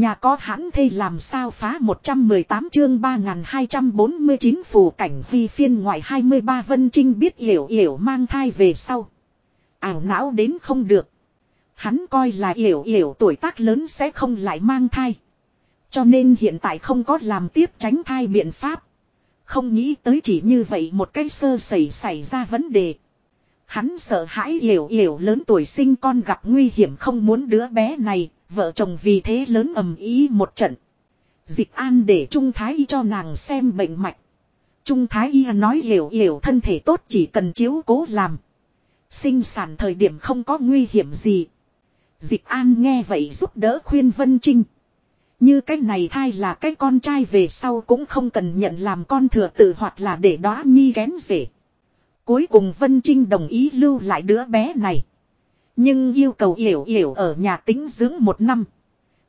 Nhà có hãn thê làm sao phá 118 chương 3249 phù cảnh vi phiên ngoại 23 Vân Trinh biết hiểu hiểu mang thai về sau. Ảo não đến không được. Hắn coi là hiểu hiểu tuổi tác lớn sẽ không lại mang thai. Cho nên hiện tại không có làm tiếp tránh thai biện pháp. Không nghĩ tới chỉ như vậy một cái sơ sẩy xảy ra vấn đề. Hắn sợ hãi hiểu hiểu lớn tuổi sinh con gặp nguy hiểm không muốn đứa bé này, vợ chồng vì thế lớn ầm ý một trận. Dịch an để Trung Thái Y cho nàng xem bệnh mạch. Trung Thái Y nói hiểu hiểu thân thể tốt chỉ cần chiếu cố làm. Sinh sản thời điểm không có nguy hiểm gì. Dịch an nghe vậy giúp đỡ khuyên Vân Trinh. Như cái này thai là cái con trai về sau cũng không cần nhận làm con thừa tự hoặc là để đó nhi kén rể. Cuối cùng Vân Trinh đồng ý lưu lại đứa bé này. Nhưng yêu cầu yểu yểu ở nhà tính dưỡng một năm.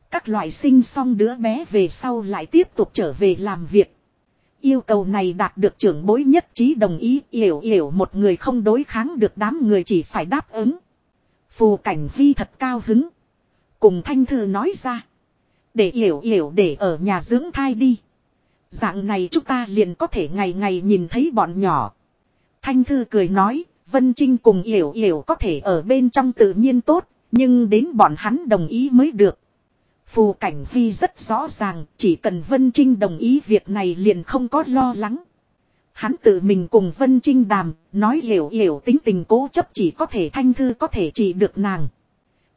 Các loại sinh xong đứa bé về sau lại tiếp tục trở về làm việc. Yêu cầu này đạt được trưởng bối nhất trí đồng ý yểu yểu một người không đối kháng được đám người chỉ phải đáp ứng. Phù cảnh vi thật cao hứng. Cùng thanh thư nói ra. Để yểu yểu để ở nhà dưỡng thai đi. Dạng này chúng ta liền có thể ngày ngày nhìn thấy bọn nhỏ. Thanh thư cười nói, Vân Trinh cùng Yểu Yểu có thể ở bên trong tự nhiên tốt, nhưng đến bọn hắn đồng ý mới được. Phù Cảnh Vi rất rõ ràng, chỉ cần Vân Trinh đồng ý việc này liền không có lo lắng. Hắn tự mình cùng Vân Trinh đàm, nói hiểu hiểu tính tình cố chấp chỉ có thể thanh thư có thể chỉ được nàng.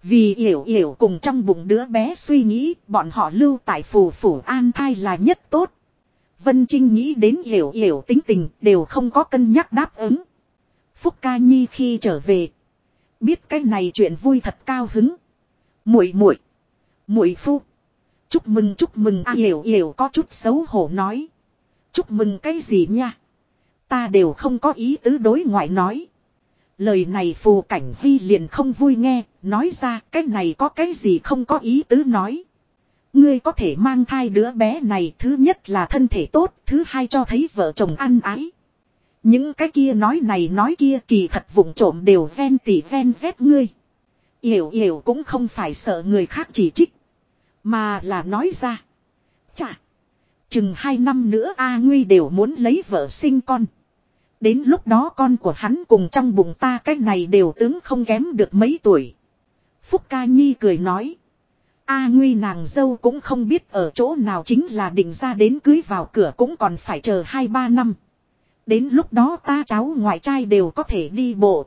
Vì hiểu hiểu cùng trong bụng đứa bé suy nghĩ, bọn họ lưu tại phù phủ an thai là nhất tốt. Vân Trinh nghĩ đến hiểu hiểu tính tình đều không có cân nhắc đáp ứng. Phúc Ca Nhi khi trở về. Biết cái này chuyện vui thật cao hứng. muội muội muội phu. Chúc mừng chúc mừng a hiểu hiểu có chút xấu hổ nói. Chúc mừng cái gì nha. Ta đều không có ý tứ đối ngoại nói. Lời này phù cảnh vi liền không vui nghe, nói ra cái này có cái gì không có ý tứ nói. Ngươi có thể mang thai đứa bé này thứ nhất là thân thể tốt, thứ hai cho thấy vợ chồng ăn ái. Những cái kia nói này nói kia kỳ thật vụng trộm đều ven tỉ ven dép ngươi. Hiểu hiểu cũng không phải sợ người khác chỉ trích. Mà là nói ra. Chà. Chừng hai năm nữa A Nguy đều muốn lấy vợ sinh con. Đến lúc đó con của hắn cùng trong bụng ta cái này đều tướng không kém được mấy tuổi. Phúc Ca Nhi cười nói. A Nguy nàng dâu cũng không biết ở chỗ nào chính là định ra đến cưới vào cửa cũng còn phải chờ hai ba năm. Đến lúc đó ta cháu ngoại trai đều có thể đi bộ.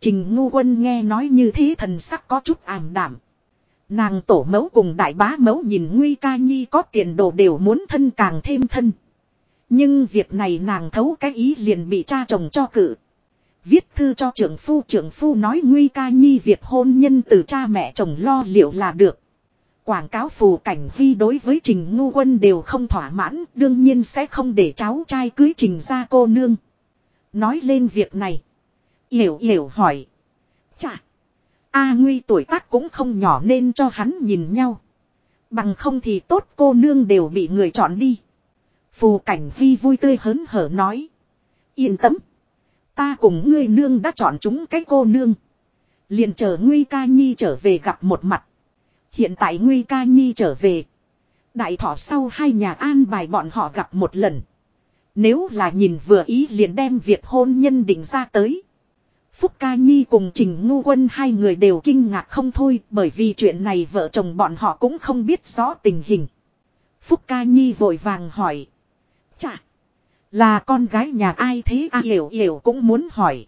Trình ngu quân nghe nói như thế thần sắc có chút ảm đảm. Nàng tổ mẫu cùng đại bá mẫu nhìn Nguy ca nhi có tiền đồ đều muốn thân càng thêm thân. Nhưng việc này nàng thấu cái ý liền bị cha chồng cho cự. Viết thư cho trưởng phu trưởng phu nói Nguy ca nhi việc hôn nhân từ cha mẹ chồng lo liệu là được. Quảng cáo phù cảnh huy đối với Trình Ngu Quân đều không thỏa mãn, đương nhiên sẽ không để cháu trai cưới Trình ra cô nương. Nói lên việc này. Yểu yểu hỏi. Chà. A Nguy tuổi tác cũng không nhỏ nên cho hắn nhìn nhau. Bằng không thì tốt cô nương đều bị người chọn đi. Phù cảnh vi vui tươi hớn hở nói. Yên tâm. Ta cùng ngươi nương đã chọn chúng cái cô nương. liền chờ Nguy ca nhi trở về gặp một mặt. Hiện tại Nguy ca nhi trở về. Đại thọ sau hai nhà an bài bọn họ gặp một lần. Nếu là nhìn vừa ý liền đem việc hôn nhân định ra tới. Phúc Ca Nhi cùng Trình Ngu Quân hai người đều kinh ngạc không thôi bởi vì chuyện này vợ chồng bọn họ cũng không biết rõ tình hình. Phúc Ca Nhi vội vàng hỏi. Chà! Là con gái nhà ai thế à hiểu hiểu cũng muốn hỏi.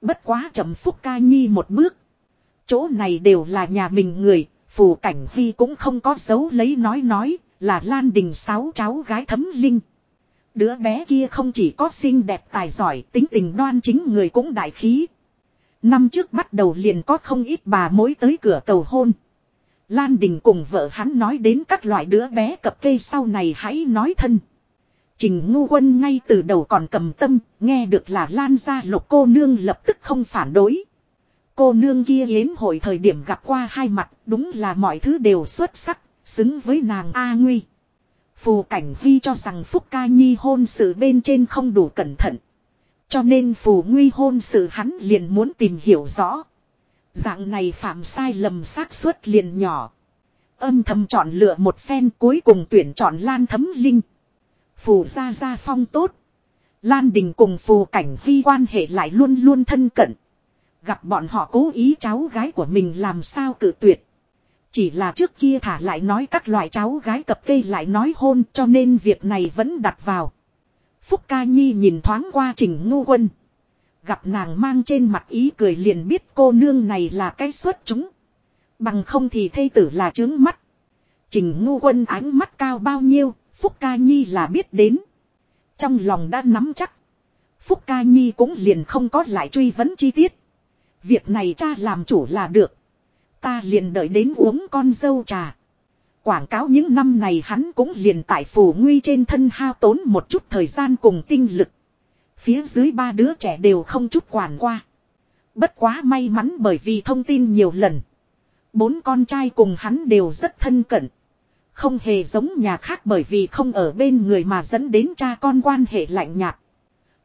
Bất quá chậm Phúc Ca Nhi một bước. Chỗ này đều là nhà mình người, Phù Cảnh Huy cũng không có dấu lấy nói nói, là Lan Đình sáu cháu gái thấm linh. Đứa bé kia không chỉ có xinh đẹp tài giỏi, tính tình đoan chính người cũng đại khí. Năm trước bắt đầu liền có không ít bà mối tới cửa cầu hôn. Lan Đình cùng vợ hắn nói đến các loại đứa bé cập kê sau này hãy nói thân. Trình ngu quân ngay từ đầu còn cầm tâm, nghe được là Lan ra lục cô nương lập tức không phản đối. Cô nương kia yến hội thời điểm gặp qua hai mặt, đúng là mọi thứ đều xuất sắc, xứng với nàng A Nguy. Phù Cảnh Huy cho rằng Phúc Ca Nhi hôn sự bên trên không đủ cẩn thận. Cho nên Phù Nguy hôn sự hắn liền muốn tìm hiểu rõ. Dạng này phạm sai lầm xác suất liền nhỏ. Âm thầm chọn lựa một phen cuối cùng tuyển chọn Lan Thấm Linh. Phù gia gia phong tốt. Lan Đình cùng phù cảnh Huy quan hệ lại luôn luôn thân cận. Gặp bọn họ cố ý cháu gái của mình làm sao cự tuyệt. Chỉ là trước kia thả lại nói các loại cháu gái cập cây lại nói hôn cho nên việc này vẫn đặt vào. Phúc Ca Nhi nhìn thoáng qua Trình Ngu Quân. Gặp nàng mang trên mặt ý cười liền biết cô nương này là cái xuất chúng. Bằng không thì thây tử là trướng mắt. Trình Ngu Quân ánh mắt cao bao nhiêu, Phúc Ca Nhi là biết đến. Trong lòng đã nắm chắc. Phúc Ca Nhi cũng liền không có lại truy vấn chi tiết. Việc này cha làm chủ là được. Ta liền đợi đến uống con dâu trà. Quảng cáo những năm này hắn cũng liền tại phủ nguy trên thân hao tốn một chút thời gian cùng tinh lực. Phía dưới ba đứa trẻ đều không chút quản qua. Bất quá may mắn bởi vì thông tin nhiều lần. Bốn con trai cùng hắn đều rất thân cận. Không hề giống nhà khác bởi vì không ở bên người mà dẫn đến cha con quan hệ lạnh nhạt.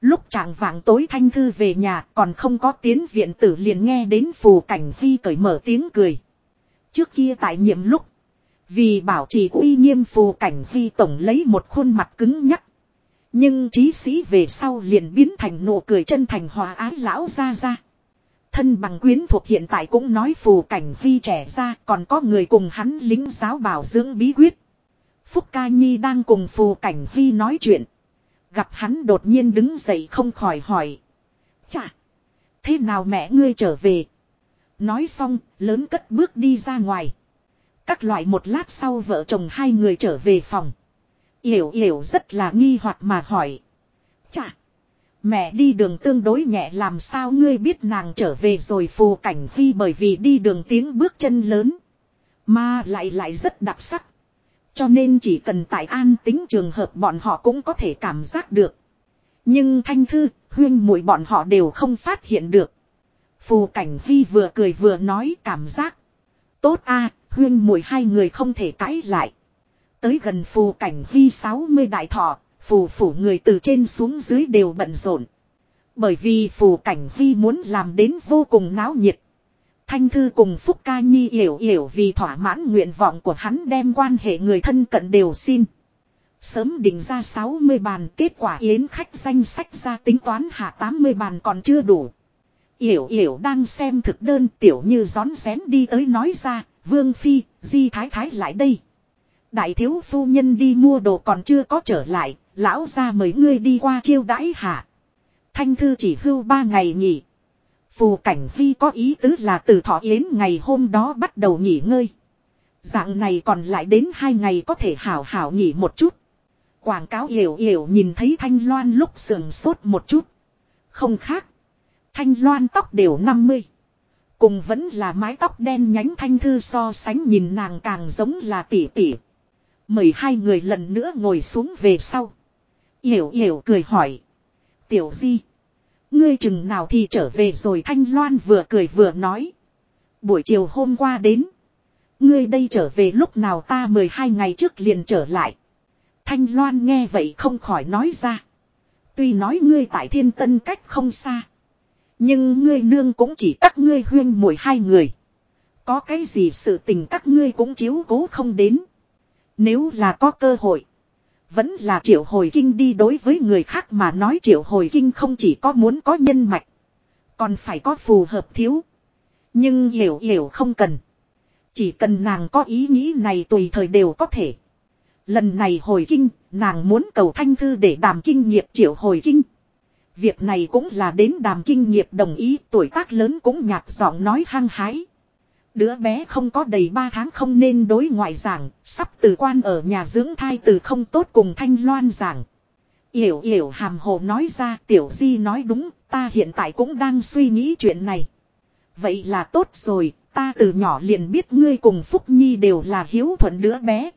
Lúc trạng vạng tối thanh thư về nhà, còn không có tiến viện tử liền nghe đến phù cảnh khi cởi mở tiếng cười. Trước kia tại nhiệm lúc. Vì bảo trì uy nghiêm phù cảnh khi tổng lấy một khuôn mặt cứng nhắc. Nhưng trí sĩ về sau liền biến thành nụ cười chân thành hòa ái lão ra ra. Thân bằng quyến thuộc hiện tại cũng nói phù cảnh khi trẻ ra, còn có người cùng hắn lính giáo bảo dưỡng bí quyết. Phúc Ca Nhi đang cùng phù cảnh khi nói chuyện. Gặp hắn đột nhiên đứng dậy không khỏi hỏi. Chà! Thế nào mẹ ngươi trở về? Nói xong, lớn cất bước đi ra ngoài. Các loại một lát sau vợ chồng hai người trở về phòng. Yểu yểu rất là nghi hoặc mà hỏi. Chà! Mẹ đi đường tương đối nhẹ làm sao ngươi biết nàng trở về rồi phù cảnh khi bởi vì đi đường tiếng bước chân lớn. Mà lại lại rất đặc sắc. Cho nên chỉ cần tại an tính trường hợp bọn họ cũng có thể cảm giác được. Nhưng thanh thư, huyên mũi bọn họ đều không phát hiện được. Phù cảnh vi vừa cười vừa nói cảm giác. Tốt a huyên mũi hai người không thể cãi lại. Tới gần phù cảnh vi 60 đại thọ, phù phủ người từ trên xuống dưới đều bận rộn. Bởi vì phù cảnh vi muốn làm đến vô cùng náo nhiệt. Thanh Thư cùng Phúc Ca Nhi hiểu hiểu vì thỏa mãn nguyện vọng của hắn đem quan hệ người thân cận đều xin. Sớm định ra 60 bàn kết quả yến khách danh sách ra tính toán hạ 80 bàn còn chưa đủ. Yểu yểu đang xem thực đơn tiểu như gión xén đi tới nói ra, Vương Phi, Di Thái Thái lại đây. Đại thiếu phu nhân đi mua đồ còn chưa có trở lại, lão ra mời ngươi đi qua chiêu đãi hạ. Thanh thư chỉ hưu ba ngày nghỉ. Phù cảnh vi có ý tứ là từ thọ yến ngày hôm đó bắt đầu nghỉ ngơi. Dạng này còn lại đến hai ngày có thể hảo hảo nghỉ một chút. Quảng cáo hiểu hiểu nhìn thấy Thanh Loan lúc sườn sốt một chút. Không khác. Thanh Loan tóc đều 50. Cùng vẫn là mái tóc đen nhánh Thanh Thư so sánh nhìn nàng càng giống là tỷ tỷ. Mời hai người lần nữa ngồi xuống về sau. Yểu yểu cười hỏi. Tiểu di. Ngươi chừng nào thì trở về rồi Thanh Loan vừa cười vừa nói. Buổi chiều hôm qua đến. Ngươi đây trở về lúc nào ta 12 ngày trước liền trở lại. Thanh Loan nghe vậy không khỏi nói ra. Tuy nói ngươi tại thiên tân cách không xa. Nhưng ngươi nương cũng chỉ các ngươi huyên mỗi hai người. Có cái gì sự tình các ngươi cũng chiếu cố không đến. Nếu là có cơ hội. Vẫn là triệu hồi kinh đi đối với người khác mà nói triệu hồi kinh không chỉ có muốn có nhân mạch. Còn phải có phù hợp thiếu. Nhưng hiểu hiểu không cần. Chỉ cần nàng có ý nghĩ này tùy thời đều có thể. Lần này hồi kinh, nàng muốn cầu thanh thư để đàm kinh nghiệp triệu hồi kinh. Việc này cũng là đến đàm kinh nghiệp đồng ý tuổi tác lớn cũng nhạt giọng nói hăng hái. Đứa bé không có đầy 3 tháng không nên đối ngoại giảng, sắp từ quan ở nhà dưỡng thai từ không tốt cùng thanh loan giảng. Yểu yểu hàm hồ nói ra tiểu di nói đúng, ta hiện tại cũng đang suy nghĩ chuyện này. Vậy là tốt rồi, ta từ nhỏ liền biết ngươi cùng Phúc Nhi đều là hiếu thuận đứa bé.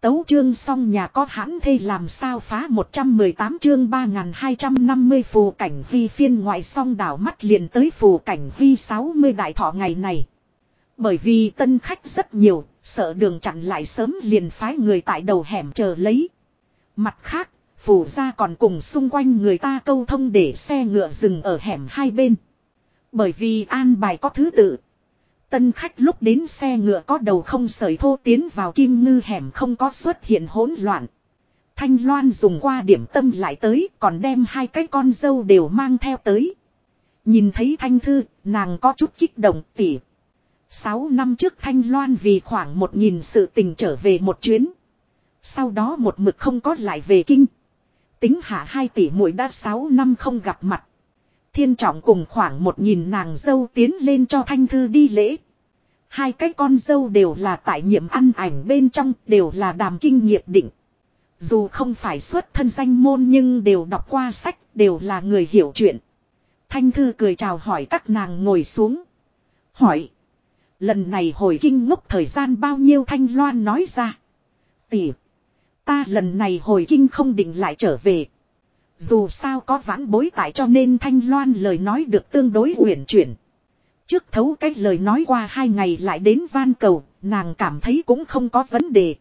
Tấu chương xong nhà có hãn thê làm sao phá 118 chương 3250 phù cảnh vi phiên ngoại song đảo mắt liền tới phù cảnh vi 60 đại thọ ngày này. Bởi vì tân khách rất nhiều, sợ đường chặn lại sớm liền phái người tại đầu hẻm chờ lấy. Mặt khác, phủ ra còn cùng xung quanh người ta câu thông để xe ngựa dừng ở hẻm hai bên. Bởi vì an bài có thứ tự. Tân khách lúc đến xe ngựa có đầu không sởi thô tiến vào kim ngư hẻm không có xuất hiện hỗn loạn. Thanh Loan dùng qua điểm tâm lại tới còn đem hai cái con dâu đều mang theo tới. Nhìn thấy Thanh Thư, nàng có chút kích động tỉ. Sáu năm trước Thanh Loan vì khoảng một nghìn sự tình trở về một chuyến. Sau đó một mực không có lại về kinh. Tính hạ hai tỷ muội đã sáu năm không gặp mặt. Thiên trọng cùng khoảng một nghìn nàng dâu tiến lên cho Thanh Thư đi lễ. Hai cái con dâu đều là tại nhiệm ăn ảnh bên trong, đều là đàm kinh nghiệp định. Dù không phải xuất thân danh môn nhưng đều đọc qua sách, đều là người hiểu chuyện. Thanh Thư cười chào hỏi các nàng ngồi xuống. Hỏi. Lần này hồi kinh ngốc thời gian bao nhiêu Thanh Loan nói ra. Tỷ. Ta lần này hồi kinh không định lại trở về. Dù sao có vãn bối tại cho nên Thanh Loan lời nói được tương đối uyển chuyển. Trước thấu cái lời nói qua hai ngày lại đến van cầu, nàng cảm thấy cũng không có vấn đề.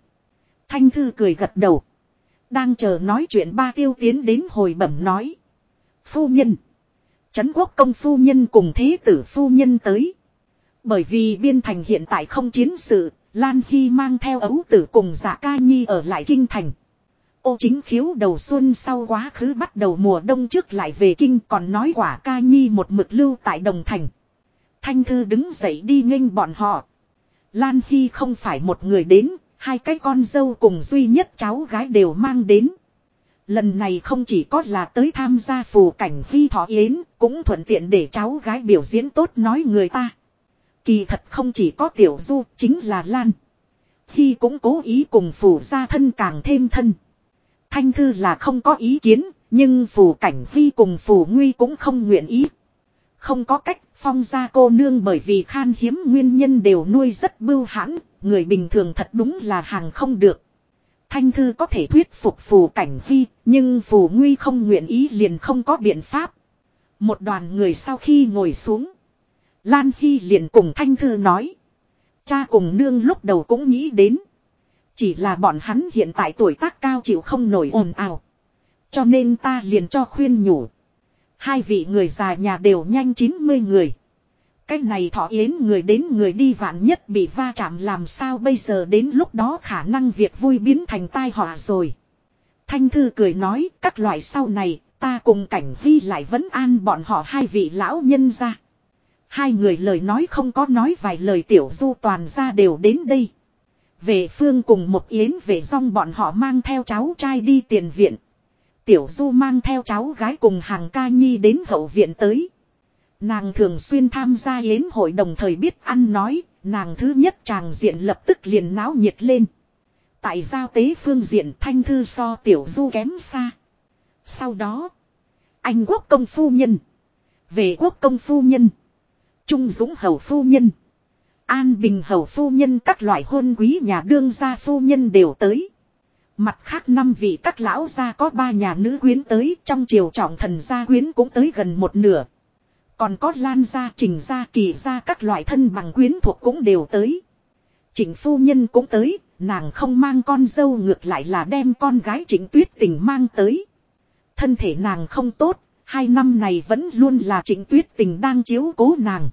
Thanh Thư cười gật đầu. Đang chờ nói chuyện ba tiêu tiến đến hồi bẩm nói. Phu nhân. Trấn quốc công phu nhân cùng thế tử phu nhân tới. Bởi vì biên thành hiện tại không chiến sự, Lan Hy mang theo ấu tử cùng giả ca nhi ở lại kinh thành. Ô chính khiếu đầu xuân sau quá khứ bắt đầu mùa đông trước lại về kinh còn nói quả ca nhi một mực lưu tại đồng thành. Thanh Thư đứng dậy đi nghênh bọn họ. Lan Hy không phải một người đến, hai cái con dâu cùng duy nhất cháu gái đều mang đến. Lần này không chỉ có là tới tham gia phù cảnh Hy thọ yến, cũng thuận tiện để cháu gái biểu diễn tốt nói người ta. Kỳ thật không chỉ có tiểu du, chính là Lan. Khi cũng cố ý cùng phù gia thân càng thêm thân. Thanh Thư là không có ý kiến, nhưng phù cảnh Hy cùng phù nguy cũng không nguyện ý. Không có cách, phong gia cô nương bởi vì khan hiếm nguyên nhân đều nuôi rất bưu hãn, người bình thường thật đúng là hàng không được. Thanh thư có thể thuyết phục phù cảnh hy, nhưng phù nguy không nguyện ý liền không có biện pháp. Một đoàn người sau khi ngồi xuống. Lan Hy liền cùng Thanh Thư nói. Cha cùng nương lúc đầu cũng nghĩ đến. Chỉ là bọn hắn hiện tại tuổi tác cao chịu không nổi ồn ào. Cho nên ta liền cho khuyên nhủ. Hai vị người già nhà đều nhanh 90 người. Cái này thọ yến người đến người đi vạn nhất bị va chạm làm sao bây giờ đến lúc đó khả năng việc vui biến thành tai họa rồi. Thanh Thư cười nói, các loại sau này, ta cùng cảnh vi lại vẫn an bọn họ hai vị lão nhân ra. Hai người lời nói không có nói vài lời tiểu du toàn ra đều đến đây. Về phương cùng một yến về rong bọn họ mang theo cháu trai đi tiền viện. Tiểu Du mang theo cháu gái cùng hàng ca nhi đến hậu viện tới. Nàng thường xuyên tham gia yến hội đồng thời biết ăn nói, nàng thứ nhất chàng diện lập tức liền náo nhiệt lên. Tại giao tế phương diện thanh thư so tiểu du kém xa. Sau đó, anh quốc công phu nhân, về quốc công phu nhân, trung dũng hầu phu nhân, an bình hầu phu nhân các loại hôn quý nhà đương gia phu nhân đều tới. Mặt khác năm vị các lão gia có ba nhà nữ quyến tới trong triều trọng thần gia quyến cũng tới gần một nửa. Còn có lan gia trình gia kỳ gia các loại thân bằng quyến thuộc cũng đều tới. Trịnh phu nhân cũng tới, nàng không mang con dâu ngược lại là đem con gái trịnh tuyết tình mang tới. Thân thể nàng không tốt, hai năm này vẫn luôn là trịnh tuyết tình đang chiếu cố nàng.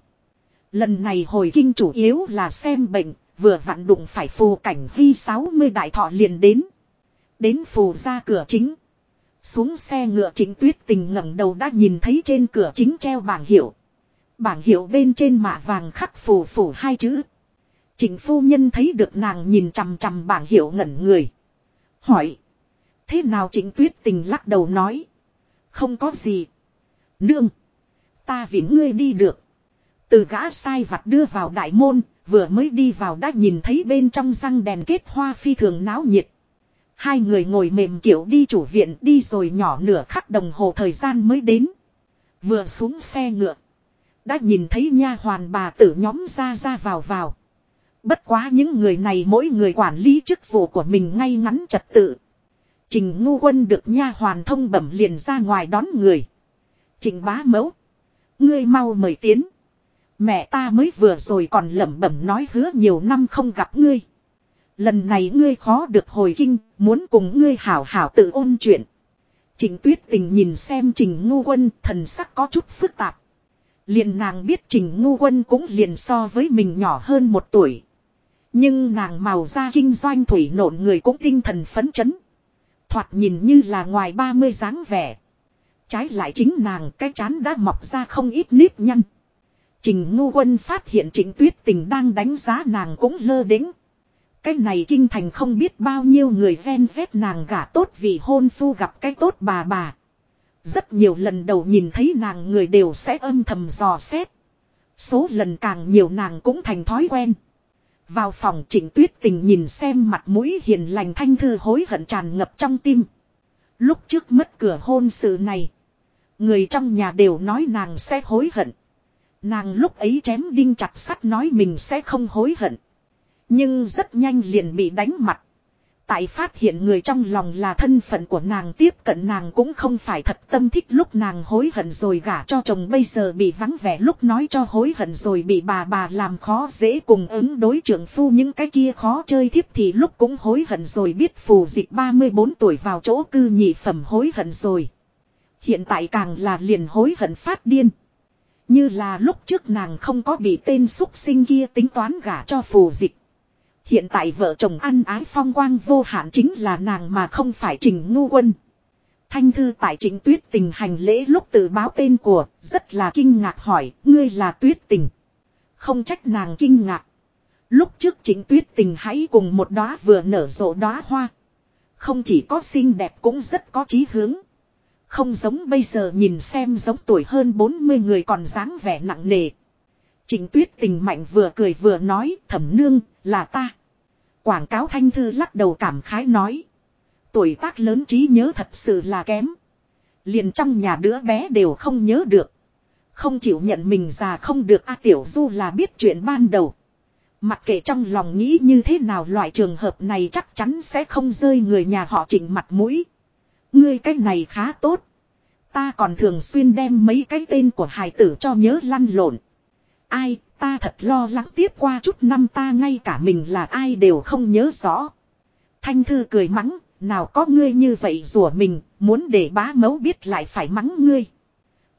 Lần này hồi kinh chủ yếu là xem bệnh, vừa vặn đụng phải phù cảnh vi 60 đại thọ liền đến. Đến phù ra cửa chính. Xuống xe ngựa Trịnh tuyết tình ngẩng đầu đã nhìn thấy trên cửa chính treo bảng hiệu. Bảng hiệu bên trên mạ vàng khắc phù phủ hai chữ. Trịnh phu nhân thấy được nàng nhìn chằm chằm bảng hiệu ngẩn người. Hỏi. Thế nào trịnh tuyết tình lắc đầu nói. Không có gì. Nương. Ta vì ngươi đi được. Từ gã sai vặt đưa vào đại môn, vừa mới đi vào đã nhìn thấy bên trong răng đèn kết hoa phi thường náo nhiệt. Hai người ngồi mềm kiểu đi chủ viện đi rồi nhỏ nửa khắc đồng hồ thời gian mới đến. Vừa xuống xe ngựa. Đã nhìn thấy nha hoàn bà tử nhóm ra ra vào vào. Bất quá những người này mỗi người quản lý chức vụ của mình ngay ngắn trật tự. Trình ngu quân được nha hoàn thông bẩm liền ra ngoài đón người. Trình bá mẫu. Ngươi mau mời tiến. Mẹ ta mới vừa rồi còn lẩm bẩm nói hứa nhiều năm không gặp ngươi. Lần này ngươi khó được hồi kinh, muốn cùng ngươi hảo hảo tự ôn chuyện. Trình tuyết tình nhìn xem trình ngu quân thần sắc có chút phức tạp. Liền nàng biết Trình Ngu Quân cũng liền so với mình nhỏ hơn một tuổi. Nhưng nàng màu da kinh doanh thủy nộn người cũng tinh thần phấn chấn. Thoạt nhìn như là ngoài 30 dáng vẻ. Trái lại chính nàng cái chán đã mọc ra không ít nếp nhăn. Trình Ngu Quân phát hiện Trịnh Tuyết Tình đang đánh giá nàng cũng lơ đĩnh. Cái này kinh thành không biết bao nhiêu người ven vét nàng gả tốt vì hôn phu gặp cái tốt bà bà. Rất nhiều lần đầu nhìn thấy nàng người đều sẽ âm thầm dò xét. Số lần càng nhiều nàng cũng thành thói quen. Vào phòng trịnh tuyết tình nhìn xem mặt mũi hiền lành thanh thư hối hận tràn ngập trong tim. Lúc trước mất cửa hôn sự này. Người trong nhà đều nói nàng sẽ hối hận. Nàng lúc ấy chém đinh chặt sắt nói mình sẽ không hối hận. Nhưng rất nhanh liền bị đánh mặt. Tại phát hiện người trong lòng là thân phận của nàng tiếp cận nàng cũng không phải thật tâm thích lúc nàng hối hận rồi gả cho chồng bây giờ bị vắng vẻ lúc nói cho hối hận rồi bị bà bà làm khó dễ cùng ứng đối trưởng phu những cái kia khó chơi thiếp thì lúc cũng hối hận rồi biết phù dịch 34 tuổi vào chỗ cư nhị phẩm hối hận rồi. Hiện tại càng là liền hối hận phát điên. Như là lúc trước nàng không có bị tên xúc sinh kia tính toán gả cho phù dịch. Hiện tại vợ chồng ăn ái phong quang vô hạn chính là nàng mà không phải trình ngu quân. Thanh thư tại trình tuyết tình hành lễ lúc tự báo tên của, rất là kinh ngạc hỏi, ngươi là tuyết tình. Không trách nàng kinh ngạc. Lúc trước trình tuyết tình hãy cùng một đóa vừa nở rộ đóa hoa. Không chỉ có xinh đẹp cũng rất có chí hướng. Không giống bây giờ nhìn xem giống tuổi hơn 40 người còn dáng vẻ nặng nề. Trình tuyết tình mạnh vừa cười vừa nói, thẩm nương, là ta. Quảng cáo thanh thư lắc đầu cảm khái nói. Tuổi tác lớn trí nhớ thật sự là kém. Liền trong nhà đứa bé đều không nhớ được. Không chịu nhận mình già không được A Tiểu Du là biết chuyện ban đầu. Mặc kệ trong lòng nghĩ như thế nào, loại trường hợp này chắc chắn sẽ không rơi người nhà họ chỉnh mặt mũi. Ngươi cái này khá tốt. Ta còn thường xuyên đem mấy cái tên của hài tử cho nhớ lăn lộn. Ai, ta thật lo lắng tiếp qua chút năm ta ngay cả mình là ai đều không nhớ rõ. Thanh thư cười mắng, nào có ngươi như vậy rủa mình, muốn để bá mấu biết lại phải mắng ngươi.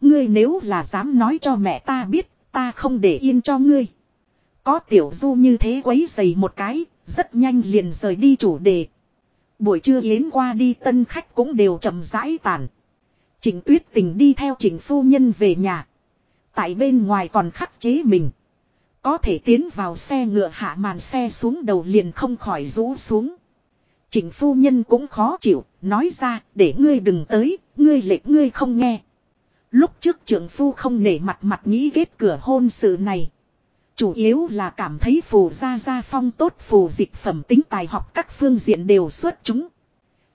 Ngươi nếu là dám nói cho mẹ ta biết, ta không để yên cho ngươi. Có tiểu du như thế quấy dày một cái, rất nhanh liền rời đi chủ đề. Buổi trưa yến qua đi tân khách cũng đều chậm rãi tàn. Trịnh tuyết tình đi theo trịnh phu nhân về nhà. Tại bên ngoài còn khắc chế mình. Có thể tiến vào xe ngựa hạ màn xe xuống đầu liền không khỏi rũ xuống. Trịnh phu nhân cũng khó chịu, nói ra, để ngươi đừng tới, ngươi lệch ngươi không nghe. Lúc trước trưởng phu không nể mặt mặt nghĩ ghét cửa hôn sự này. Chủ yếu là cảm thấy phù gia gia phong tốt phù dịch phẩm tính tài học các phương diện đều xuất chúng.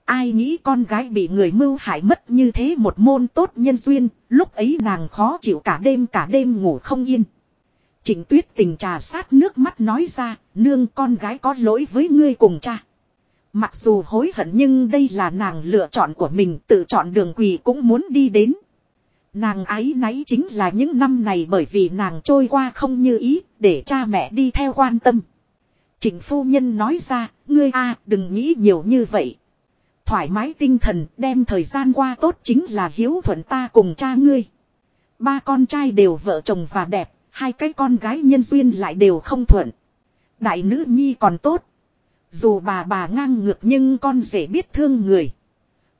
Ai nghĩ con gái bị người mưu hại mất như thế một môn tốt nhân duyên, lúc ấy nàng khó chịu cả đêm cả đêm ngủ không yên. Trịnh tuyết tình trà sát nước mắt nói ra, nương con gái có lỗi với ngươi cùng cha. Mặc dù hối hận nhưng đây là nàng lựa chọn của mình tự chọn đường quỳ cũng muốn đi đến. Nàng ái náy chính là những năm này bởi vì nàng trôi qua không như ý, để cha mẹ đi theo quan tâm. Trịnh phu nhân nói ra, ngươi a đừng nghĩ nhiều như vậy. Thoải mái tinh thần đem thời gian qua tốt chính là hiếu thuận ta cùng cha ngươi. Ba con trai đều vợ chồng và đẹp, hai cái con gái nhân duyên lại đều không thuận. Đại nữ nhi còn tốt. Dù bà bà ngang ngược nhưng con dễ biết thương người.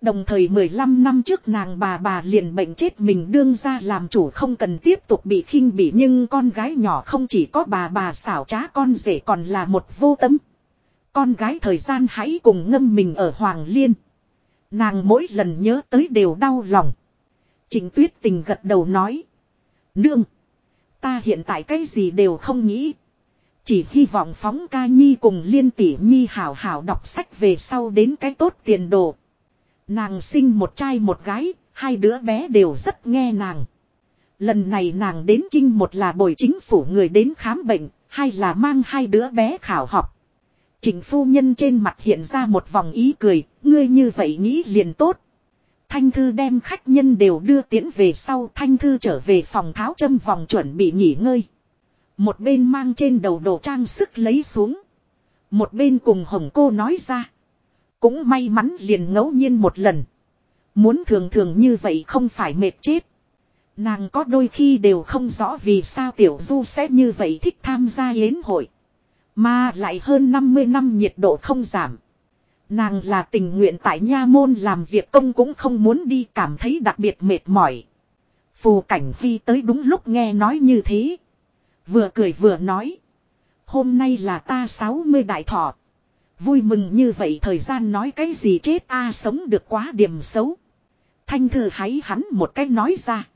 Đồng thời 15 năm trước nàng bà bà liền bệnh chết mình đương ra làm chủ không cần tiếp tục bị khinh bỉ nhưng con gái nhỏ không chỉ có bà bà xảo trá con rể còn là một vô tâm. Con gái thời gian hãy cùng ngâm mình ở Hoàng Liên. Nàng mỗi lần nhớ tới đều đau lòng. Trịnh tuyết tình gật đầu nói. Nương. Ta hiện tại cái gì đều không nghĩ. Chỉ hy vọng phóng ca nhi cùng liên tỷ nhi hảo hảo đọc sách về sau đến cái tốt tiền đồ. Nàng sinh một trai một gái, hai đứa bé đều rất nghe nàng. Lần này nàng đến kinh một là bồi chính phủ người đến khám bệnh, hai là mang hai đứa bé khảo học. Trình phu nhân trên mặt hiện ra một vòng ý cười, ngươi như vậy nghĩ liền tốt. Thanh Thư đem khách nhân đều đưa tiễn về sau Thanh Thư trở về phòng tháo châm vòng chuẩn bị nghỉ ngơi. Một bên mang trên đầu đồ trang sức lấy xuống. Một bên cùng Hồng cô nói ra. Cũng may mắn liền ngẫu nhiên một lần. Muốn thường thường như vậy không phải mệt chết. Nàng có đôi khi đều không rõ vì sao tiểu du sẽ như vậy thích tham gia yến hội. Mà lại hơn 50 năm nhiệt độ không giảm. Nàng là tình nguyện tại nha môn làm việc công cũng không muốn đi cảm thấy đặc biệt mệt mỏi. Phù cảnh vi tới đúng lúc nghe nói như thế. Vừa cười vừa nói. Hôm nay là ta 60 đại thọ. Vui mừng như vậy thời gian nói cái gì chết a sống được quá điểm xấu. Thanh thư hãy hắn một cách nói ra.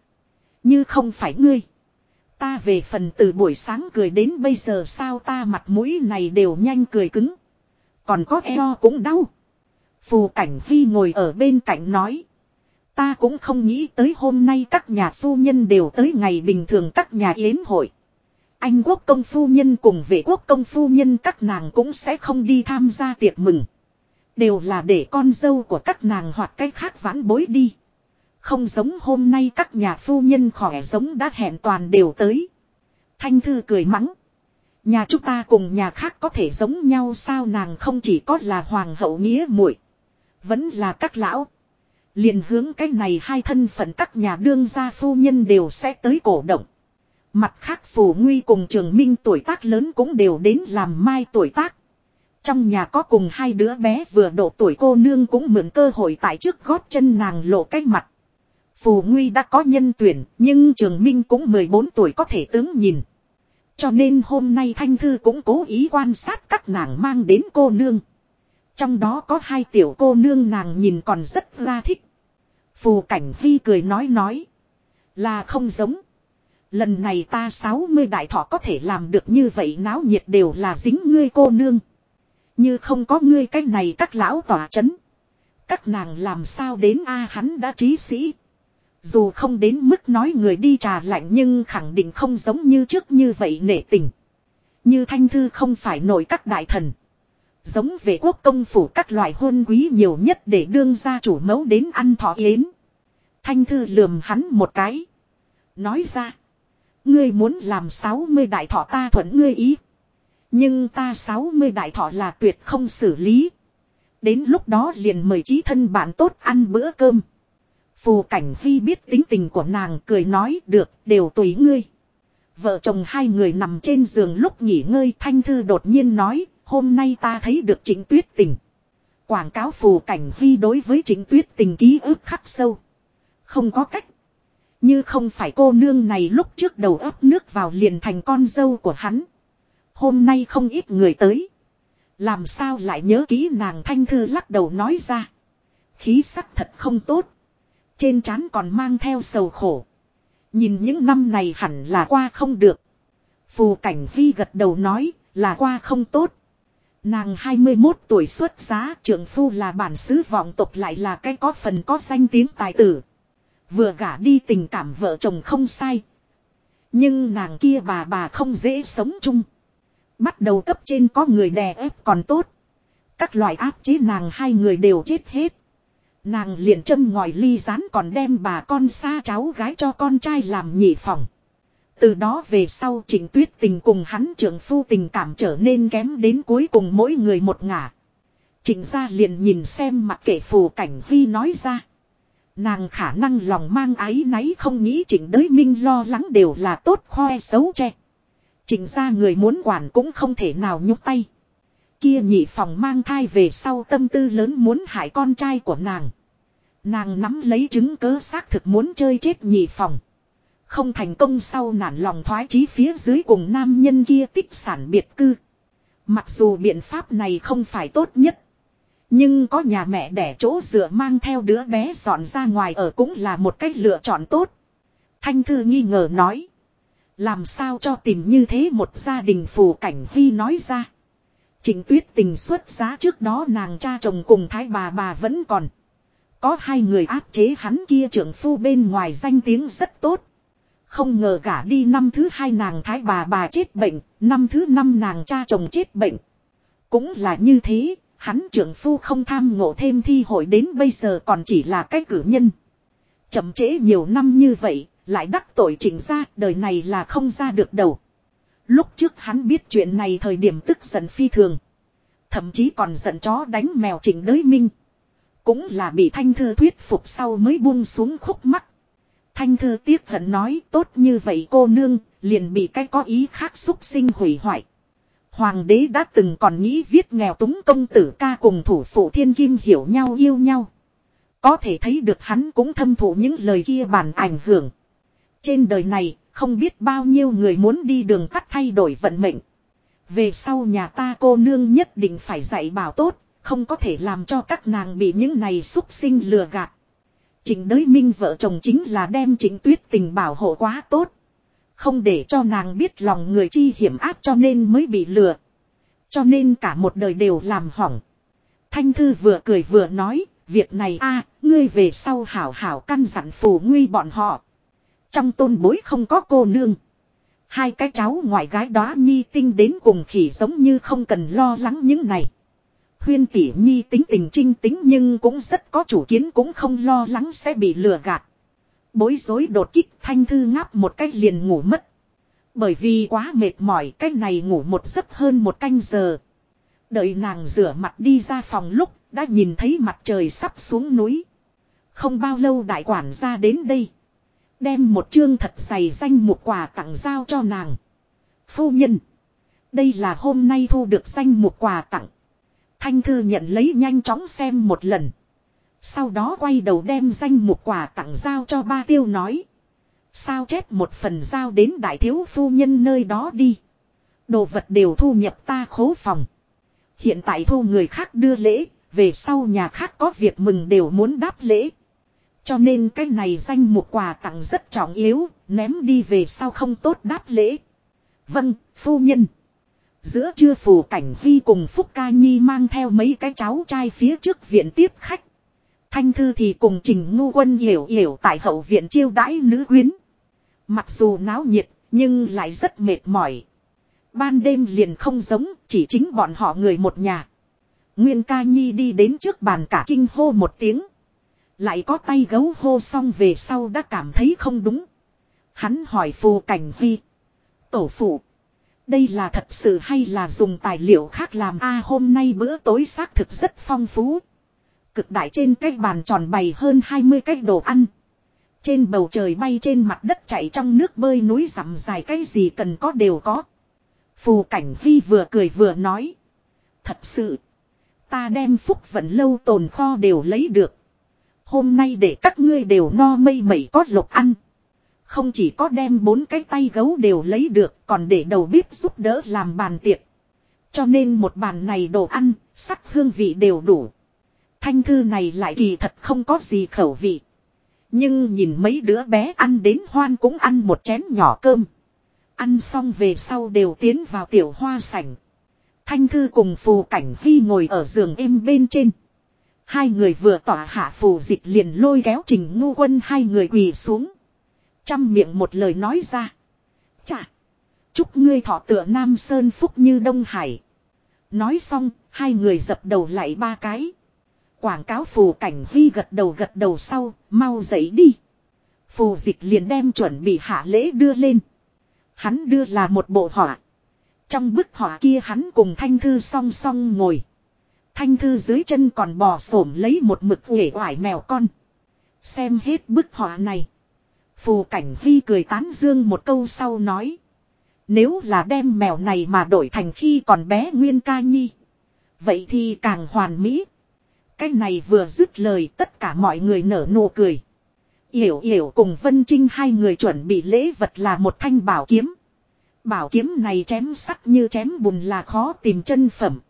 Như không phải ngươi. Ta về phần từ buổi sáng cười đến bây giờ sao ta mặt mũi này đều nhanh cười cứng. Còn có eo cũng đau. Phù cảnh vi ngồi ở bên cạnh nói. Ta cũng không nghĩ tới hôm nay các nhà phu nhân đều tới ngày bình thường các nhà yến hội. Anh quốc công phu nhân cùng vệ quốc công phu nhân các nàng cũng sẽ không đi tham gia tiệc mừng. Đều là để con dâu của các nàng hoặc cách khác vãn bối đi. Không giống hôm nay các nhà phu nhân khỏe giống đã hẹn toàn đều tới. Thanh Thư cười mắng. Nhà chúng ta cùng nhà khác có thể giống nhau sao nàng không chỉ có là hoàng hậu nghĩa muội, Vẫn là các lão. liền hướng cái này hai thân phận các nhà đương gia phu nhân đều sẽ tới cổ động. Mặt khác phù nguy cùng trường minh tuổi tác lớn cũng đều đến làm mai tuổi tác. Trong nhà có cùng hai đứa bé vừa độ tuổi cô nương cũng mượn cơ hội tại trước gót chân nàng lộ cái mặt. Phù Nguy đã có nhân tuyển, nhưng Trường Minh cũng 14 tuổi có thể tướng nhìn. Cho nên hôm nay Thanh Thư cũng cố ý quan sát các nàng mang đến cô nương. Trong đó có hai tiểu cô nương nàng nhìn còn rất ra thích. Phù Cảnh Vi cười nói nói. Là không giống. Lần này ta 60 đại thọ có thể làm được như vậy náo nhiệt đều là dính ngươi cô nương. Như không có ngươi cách này các lão tỏa chấn. Các nàng làm sao đến a hắn đã trí sĩ. Dù không đến mức nói người đi trà lạnh nhưng khẳng định không giống như trước như vậy nể tình. Như thanh thư không phải nổi các đại thần. Giống về quốc công phủ các loại hôn quý nhiều nhất để đương ra chủ mẫu đến ăn thọ yến. Thanh thư lườm hắn một cái. Nói ra. Ngươi muốn làm 60 đại thọ ta thuận ngươi ý. Nhưng ta 60 đại thọ là tuyệt không xử lý. Đến lúc đó liền mời trí thân bạn tốt ăn bữa cơm. Phù cảnh hy biết tính tình của nàng cười nói, được, đều tùy ngươi. Vợ chồng hai người nằm trên giường lúc nghỉ ngơi, thanh thư đột nhiên nói, hôm nay ta thấy được chính tuyết tình. Quảng cáo phù cảnh hy đối với chính tuyết tình ký ức khắc sâu. Không có cách. Như không phải cô nương này lúc trước đầu ấp nước vào liền thành con dâu của hắn. Hôm nay không ít người tới. Làm sao lại nhớ kỹ nàng thanh thư lắc đầu nói ra. Khí sắc thật không tốt. Trên trán còn mang theo sầu khổ. Nhìn những năm này hẳn là qua không được. Phù cảnh vi gật đầu nói, là qua không tốt. Nàng 21 tuổi xuất giá trưởng phu là bản xứ vọng tộc lại là cái có phần có danh tiếng tài tử. Vừa gả đi tình cảm vợ chồng không sai. Nhưng nàng kia bà bà không dễ sống chung. Bắt đầu cấp trên có người đè ép còn tốt. Các loại áp chế nàng hai người đều chết hết. Nàng liền châm ngòi ly rán còn đem bà con xa cháu gái cho con trai làm nhị phòng. Từ đó về sau trịnh tuyết tình cùng hắn trưởng phu tình cảm trở nên kém đến cuối cùng mỗi người một ngả. Trịnh gia liền nhìn xem mặc kệ phù cảnh vi nói ra. Nàng khả năng lòng mang ái náy không nghĩ trịnh đới minh lo lắng đều là tốt khoe xấu che. Trịnh gia người muốn quản cũng không thể nào nhúc tay. Kia nhị phòng mang thai về sau tâm tư lớn muốn hại con trai của nàng. Nàng nắm lấy chứng cớ xác thực muốn chơi chết nhị phòng. Không thành công sau nản lòng thoái chí phía dưới cùng nam nhân kia tích sản biệt cư. Mặc dù biện pháp này không phải tốt nhất. Nhưng có nhà mẹ đẻ chỗ dựa mang theo đứa bé dọn ra ngoài ở cũng là một cách lựa chọn tốt. Thanh Thư nghi ngờ nói. Làm sao cho tìm như thế một gia đình phù cảnh huy nói ra. Trịnh tuyết tình xuất giá trước đó nàng cha chồng cùng thái bà bà vẫn còn. Có hai người áp chế hắn kia trưởng phu bên ngoài danh tiếng rất tốt. Không ngờ cả đi năm thứ hai nàng thái bà bà chết bệnh, năm thứ năm nàng cha chồng chết bệnh. Cũng là như thế, hắn trưởng phu không tham ngộ thêm thi hội đến bây giờ còn chỉ là cái cử nhân. Chậm trễ nhiều năm như vậy, lại đắc tội chỉnh ra, đời này là không ra được đầu. Lúc trước hắn biết chuyện này thời điểm tức giận phi thường. Thậm chí còn giận chó đánh mèo chỉnh đới minh. Cũng là bị thanh thư thuyết phục sau mới buông xuống khúc mắt. Thanh thư tiếc hận nói tốt như vậy cô nương, liền bị cái có ý khác xúc sinh hủy hoại. Hoàng đế đã từng còn nghĩ viết nghèo túng công tử ca cùng thủ phụ thiên kim hiểu nhau yêu nhau. Có thể thấy được hắn cũng thâm thụ những lời kia bản ảnh hưởng. Trên đời này, không biết bao nhiêu người muốn đi đường tắt thay đổi vận mệnh. Về sau nhà ta cô nương nhất định phải dạy bảo tốt, không có thể làm cho các nàng bị những này xúc sinh lừa gạt. Trịnh đới minh vợ chồng chính là đem trịnh tuyết tình bảo hộ quá tốt. Không để cho nàng biết lòng người chi hiểm áp cho nên mới bị lừa. Cho nên cả một đời đều làm hỏng. Thanh thư vừa cười vừa nói, việc này a ngươi về sau hảo hảo căn dặn phù nguy bọn họ. Trong tôn bối không có cô nương. Hai cái cháu ngoại gái đó nhi tinh đến cùng khỉ giống như không cần lo lắng những này. Huyên tỷ nhi tính tình trinh tính nhưng cũng rất có chủ kiến cũng không lo lắng sẽ bị lừa gạt. Bối rối đột kích thanh thư ngáp một cách liền ngủ mất. Bởi vì quá mệt mỏi, cái này ngủ một giấc hơn một canh giờ. Đợi nàng rửa mặt đi ra phòng lúc, đã nhìn thấy mặt trời sắp xuống núi. Không bao lâu đại quản ra đến đây. Đem một chương thật dày danh một quà tặng giao cho nàng. Phu nhân. Đây là hôm nay thu được danh một quà tặng. Thanh thư nhận lấy nhanh chóng xem một lần. Sau đó quay đầu đem danh một quà tặng giao cho ba tiêu nói. Sao chép một phần giao đến đại thiếu phu nhân nơi đó đi. Đồ vật đều thu nhập ta khố phòng. Hiện tại thu người khác đưa lễ, về sau nhà khác có việc mừng đều muốn đáp lễ. Cho nên cái này danh một quà tặng rất trọng yếu, ném đi về sau không tốt đáp lễ. Vâng, phu nhân. Giữa trưa phù cảnh huy cùng Phúc Ca Nhi mang theo mấy cái cháu trai phía trước viện tiếp khách. Thanh Thư thì cùng Trình Ngu Quân hiểu hiểu tại hậu viện chiêu đãi nữ quyến. Mặc dù náo nhiệt, nhưng lại rất mệt mỏi. Ban đêm liền không giống, chỉ chính bọn họ người một nhà. Nguyên ca nhi đi đến trước bàn cả kinh hô một tiếng. Lại có tay gấu hô xong về sau đã cảm thấy không đúng. Hắn hỏi phù cảnh vi. Tổ phụ. Đây là thật sự hay là dùng tài liệu khác làm a, hôm nay bữa tối xác thực rất phong phú. Cực đại trên cái bàn tròn bày hơn 20 cái đồ ăn. Trên bầu trời bay trên mặt đất chạy trong nước bơi núi rằm dài cái gì cần có đều có. Phù cảnh vi vừa cười vừa nói. Thật sự. Ta đem phúc vận lâu tồn kho đều lấy được. Hôm nay để các ngươi đều no mây mẩy có lộc ăn. Không chỉ có đem bốn cái tay gấu đều lấy được còn để đầu bếp giúp đỡ làm bàn tiệc. Cho nên một bàn này đồ ăn, sắc hương vị đều đủ. Thanh thư này lại kỳ thật không có gì khẩu vị. Nhưng nhìn mấy đứa bé ăn đến hoan cũng ăn một chén nhỏ cơm. Ăn xong về sau đều tiến vào tiểu hoa sảnh. Thanh thư cùng phù cảnh hy ngồi ở giường êm bên trên. Hai người vừa tỏa hạ phù dịch liền lôi kéo trình ngu quân hai người quỳ xuống. Trăm miệng một lời nói ra. Chà! Chúc ngươi thọ tựa Nam Sơn Phúc như Đông Hải. Nói xong, hai người dập đầu lại ba cái. Quảng cáo phù cảnh huy gật đầu gật đầu sau, mau dậy đi. Phù dịch liền đem chuẩn bị hạ lễ đưa lên. Hắn đưa là một bộ họa. Trong bức họa kia hắn cùng Thanh Thư song song ngồi. Thanh Thư dưới chân còn bò xổm lấy một mực uể oải mèo con. Xem hết bức họa này. Phù cảnh huy cười tán dương một câu sau nói. Nếu là đem mèo này mà đổi thành khi còn bé Nguyên Ca Nhi. Vậy thì càng hoàn mỹ. Cái này vừa dứt lời tất cả mọi người nở nụ cười. Yểu yểu cùng Vân Trinh hai người chuẩn bị lễ vật là một thanh bảo kiếm. Bảo kiếm này chém sắc như chém bùn là khó tìm chân phẩm.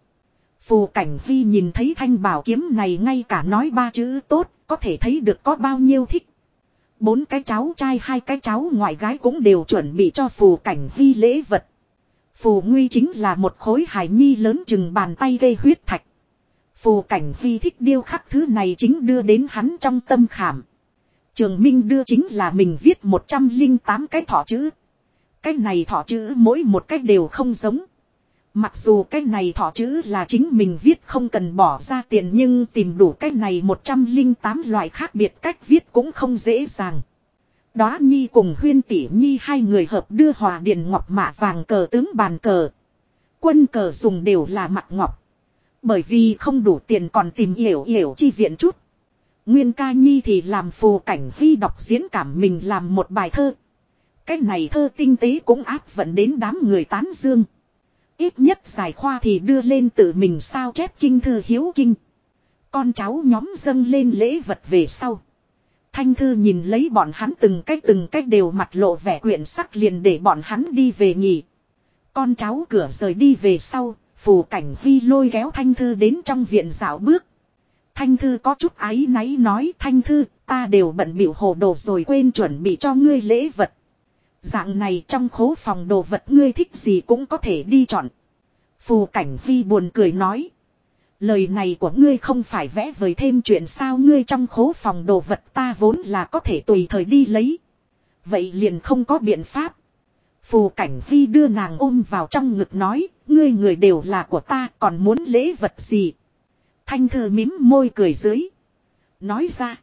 Phù Cảnh Vi nhìn thấy thanh bảo kiếm này ngay cả nói ba chữ tốt, có thể thấy được có bao nhiêu thích. Bốn cái cháu trai hai cái cháu ngoại gái cũng đều chuẩn bị cho Phù Cảnh Vi lễ vật. Phù Nguy chính là một khối hải nhi lớn chừng bàn tay gây huyết thạch. Phù Cảnh Vi thích điêu khắc thứ này chính đưa đến hắn trong tâm khảm. Trường Minh đưa chính là mình viết 108 cái thọ chữ. Cái này thọ chữ mỗi một cách đều không giống. Mặc dù cái này thọ chữ là chính mình viết không cần bỏ ra tiền nhưng tìm đủ cái này 108 loại khác biệt cách viết cũng không dễ dàng. Đó Nhi cùng huyên tỷ Nhi hai người hợp đưa hòa điện ngọc mạ vàng cờ tướng bàn cờ. Quân cờ dùng đều là mặt ngọc. Bởi vì không đủ tiền còn tìm hiểu hiểu chi viện chút. Nguyên ca nhi thì làm phù cảnh khi đọc diễn cảm mình làm một bài thơ. Cái này thơ tinh tế cũng áp vận đến đám người tán dương. Ít nhất giải khoa thì đưa lên tự mình sao chép kinh thư hiếu kinh. Con cháu nhóm dâng lên lễ vật về sau. Thanh thư nhìn lấy bọn hắn từng cách từng cách đều mặt lộ vẻ quyển sắc liền để bọn hắn đi về nghỉ. Con cháu cửa rời đi về sau, phù cảnh vi lôi kéo thanh thư đến trong viện dạo bước. Thanh thư có chút áy náy nói thanh thư ta đều bận biểu hồ đồ rồi quên chuẩn bị cho ngươi lễ vật. Dạng này trong khố phòng đồ vật ngươi thích gì cũng có thể đi chọn. Phù cảnh vi buồn cười nói. Lời này của ngươi không phải vẽ vời thêm chuyện sao ngươi trong khố phòng đồ vật ta vốn là có thể tùy thời đi lấy. Vậy liền không có biện pháp. Phù cảnh vi đưa nàng ôm vào trong ngực nói, ngươi người đều là của ta còn muốn lễ vật gì. Thanh thư mím môi cười dưới. Nói ra,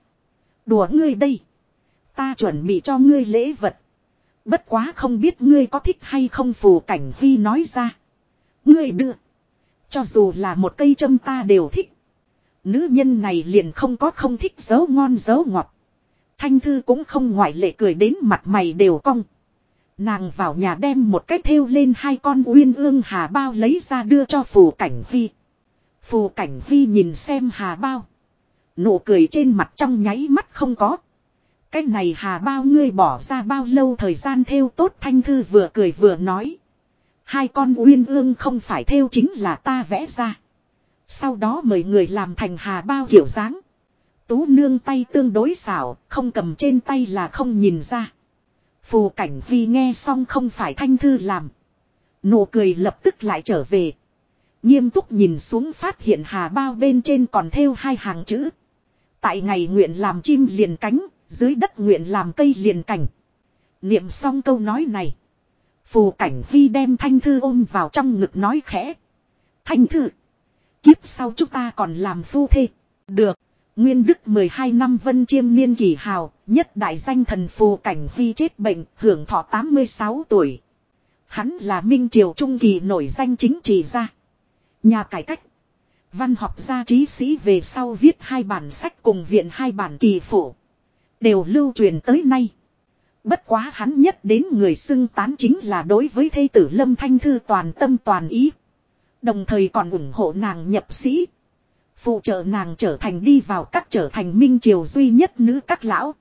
đùa ngươi đây. Ta chuẩn bị cho ngươi lễ vật. Bất quá không biết ngươi có thích hay không phù cảnh huy nói ra. Ngươi đưa. Cho dù là một cây châm ta đều thích. Nữ nhân này liền không có không thích dấu ngon dấu ngọt. Thanh thư cũng không ngoại lệ cười đến mặt mày đều cong. Nàng vào nhà đem một cái thêu lên hai con uyên ương hà bao lấy ra đưa cho phù cảnh huy. Phù cảnh huy nhìn xem hà bao. Nụ cười trên mặt trong nháy mắt không có. Cái này hà bao ngươi bỏ ra bao lâu thời gian theo tốt thanh thư vừa cười vừa nói. Hai con uyên ương không phải theo chính là ta vẽ ra. Sau đó mời người làm thành hà bao kiểu dáng. Tú nương tay tương đối xảo, không cầm trên tay là không nhìn ra. Phù cảnh vi nghe xong không phải thanh thư làm. Nụ cười lập tức lại trở về. Nghiêm túc nhìn xuống phát hiện hà bao bên trên còn theo hai hàng chữ. Tại ngày nguyện làm chim liền cánh, dưới đất nguyện làm cây liền cảnh. Niệm xong câu nói này. Phù cảnh vi đem thanh thư ôm vào trong ngực nói khẽ. Thanh thư. Kiếp sau chúng ta còn làm phu thê. Được. Nguyên Đức 12 năm vân chiêm niên kỳ hào, nhất đại danh thần phù cảnh vi chết bệnh, hưởng thọ 86 tuổi. Hắn là Minh Triều Trung Kỳ nổi danh chính trị gia. Nhà cải cách. Văn học gia trí sĩ về sau viết hai bản sách cùng viện hai bản kỳ phổ. Đều lưu truyền tới nay. Bất quá hắn nhất đến người xưng tán chính là đối với thây tử lâm thanh thư toàn tâm toàn ý. Đồng thời còn ủng hộ nàng nhập sĩ. Phụ trợ nàng trở thành đi vào các trở thành minh triều duy nhất nữ các lão.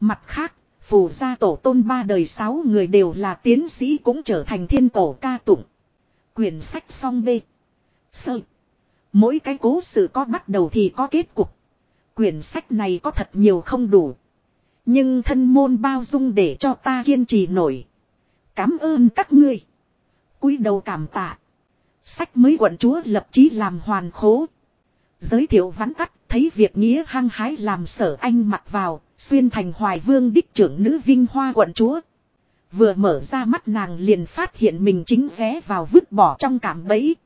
Mặt khác, phù gia tổ tôn ba đời sáu người đều là tiến sĩ cũng trở thành thiên cổ ca tụng. Quyển sách song bê. Sơ. Mỗi cái cố sự có bắt đầu thì có kết cục. Quyển sách này có thật nhiều không đủ. Nhưng thân môn bao dung để cho ta kiên trì nổi. Cảm ơn các ngươi. cúi đầu cảm tạ. Sách mới quận chúa lập chí làm hoàn khố. Giới thiệu vắn tắt, thấy việc nghĩa hăng hái làm sở anh mặc vào, xuyên thành hoài vương đích trưởng nữ vinh hoa quận chúa. Vừa mở ra mắt nàng liền phát hiện mình chính vé vào vứt bỏ trong cảm bẫy.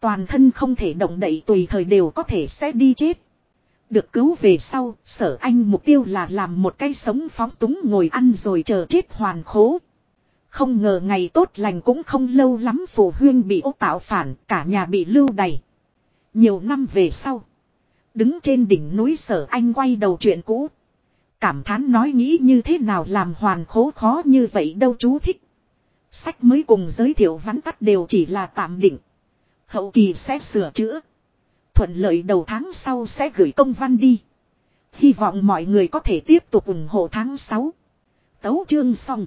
Toàn thân không thể động đậy tùy thời đều có thể sẽ đi chết. Được cứu về sau, sở anh mục tiêu là làm một cây sống phóng túng ngồi ăn rồi chờ chết hoàn khố. Không ngờ ngày tốt lành cũng không lâu lắm phụ huyên bị ô tạo phản, cả nhà bị lưu đày. Nhiều năm về sau. Đứng trên đỉnh núi sở anh quay đầu chuyện cũ. Cảm thán nói nghĩ như thế nào làm hoàn khố khó như vậy đâu chú thích. Sách mới cùng giới thiệu vắn tắt đều chỉ là tạm định. Hậu kỳ sẽ sửa chữa. Thuận lợi đầu tháng sau sẽ gửi công văn đi. Hy vọng mọi người có thể tiếp tục ủng hộ tháng 6. Tấu chương xong.